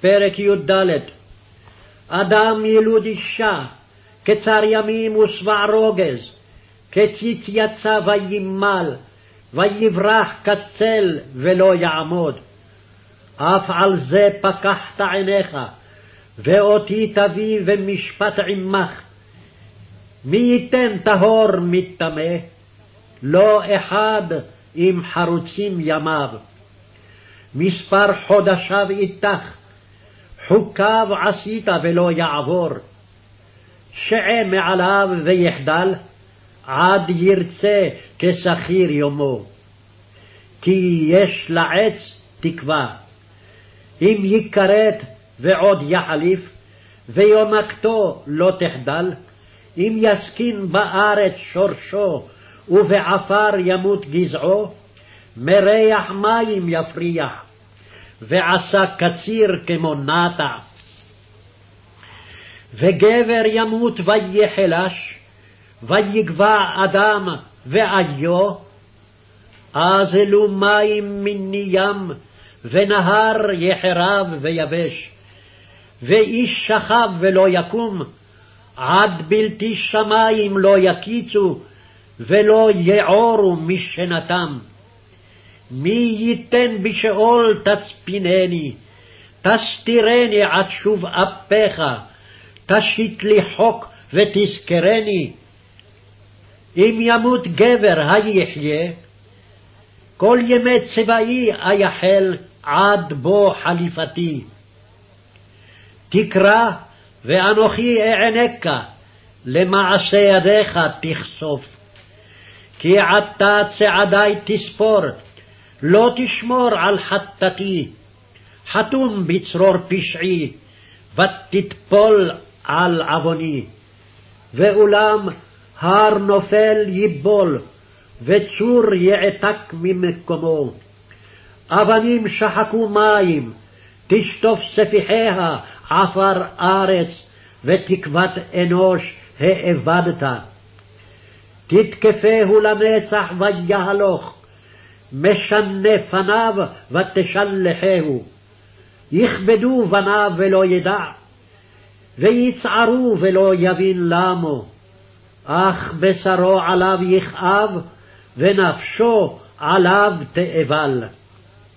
פרק י"ד אדם ילוד אישה, קצר ימים ושבע רוגז, כציץ יצא וימל, ויברח כצל ולא יעמוד. אף על זה פקחת עיניך, ואותי תביא ומשפט עמך. מי ייתן טהור מטמא? לא אחד עם חרוצים ימיו. מספר חודשיו איתך, חוקיו עשית ולא יעבור. שעה מעליו ויחדל, עד ירצה כשכיר יומו. כי יש לעץ תקווה. אם יכרת ועוד יחליף, ויונקתו לא תחדל, אם יסכין בארץ שורשו, ובעפר ימות גזעו, מריח מים יפריח, ועשה קציר כמו נטע. וגבר ימות ויחלש, ויגבע אדם ואיו, אזלו מים מני ים, ונהר יחרב ויבש. ואיש שכב ולא יקום, עד בלתי שמים לא יקיצו, ולא יעורו משנתם. מי ייתן בשאול תצפינני, תסתירני עד שוב אפיך, תשית לי חוק ותזכרני. אם ימות גבר היחיה, כל ימי צבאי אייחל עד בוא חליפתי. תקרא ואנוכי אענקה, למעשה ידיך תכסוף. כי עתה צעדי תספור, לא תשמור על חטאתי, חתום בצרור פשעי, ותטפול על עווני. ואולם הר נופל ייבול, וצור יעתק ממקומו. אבנים שחקו מים, תשטוף ספיחיה עפר ארץ, ותקוות אנוש האבדת. תתקפהו לנצח ויהלוך, משנה פניו ותשלחהו. יכבדו בניו ולא ידע, ויצערו ולא יבין למו. אך בשרו עליו יכאב, ונפשו עליו תאבל.